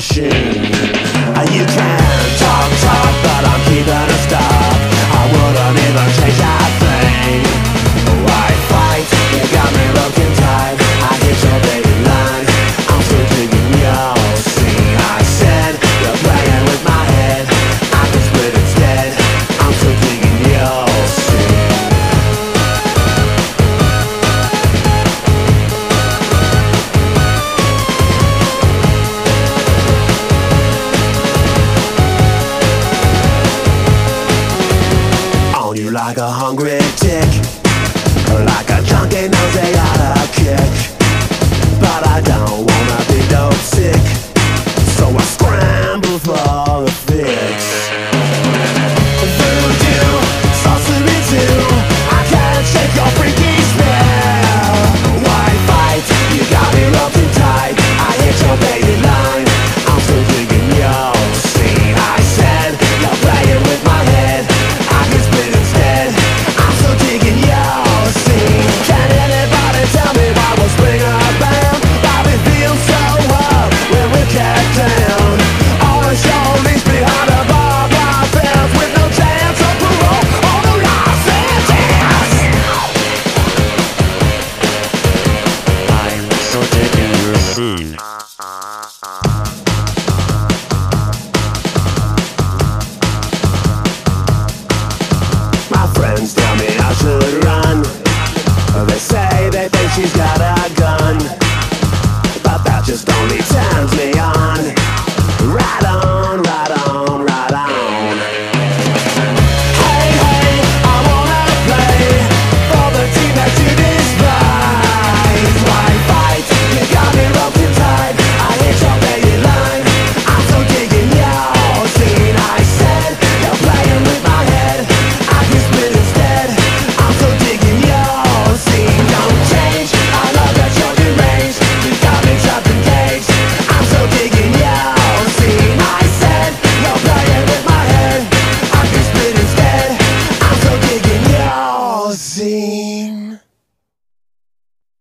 Machine. Like a hungry tick Like a junkie knows